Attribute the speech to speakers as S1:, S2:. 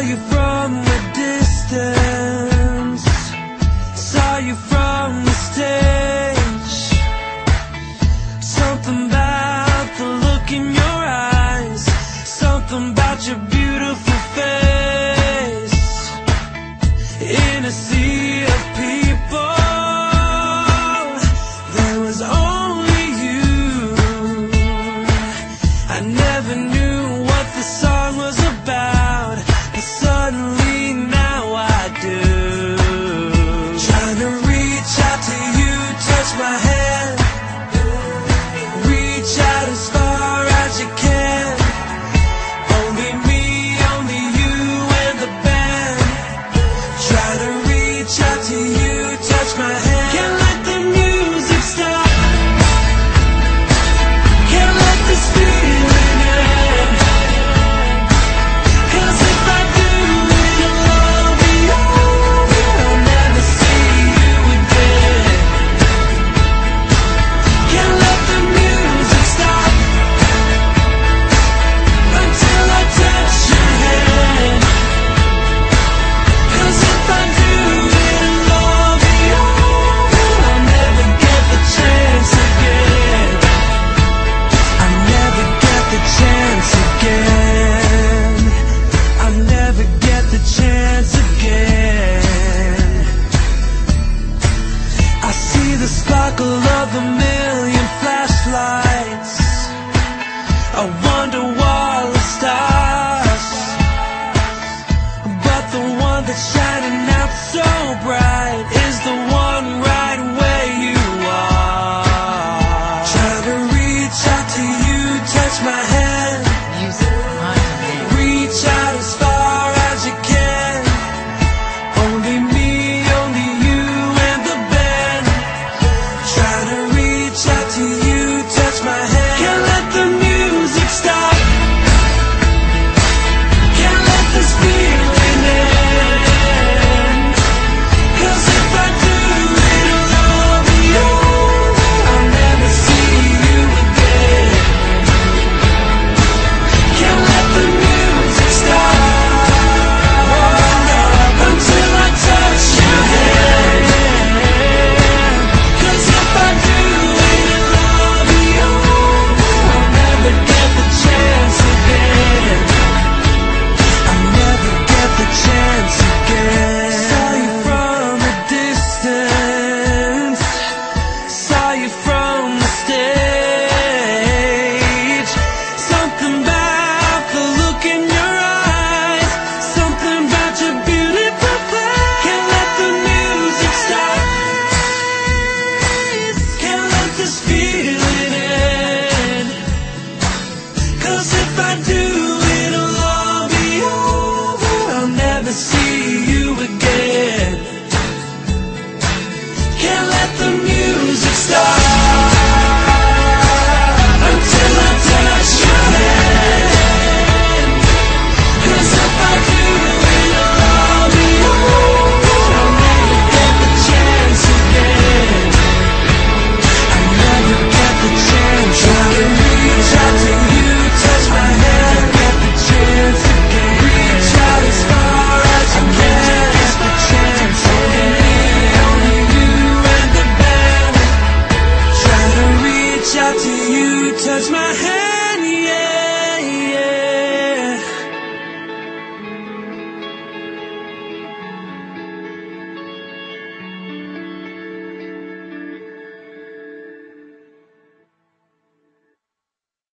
S1: you from a distance. But sparkle of a million flashlights. I wonder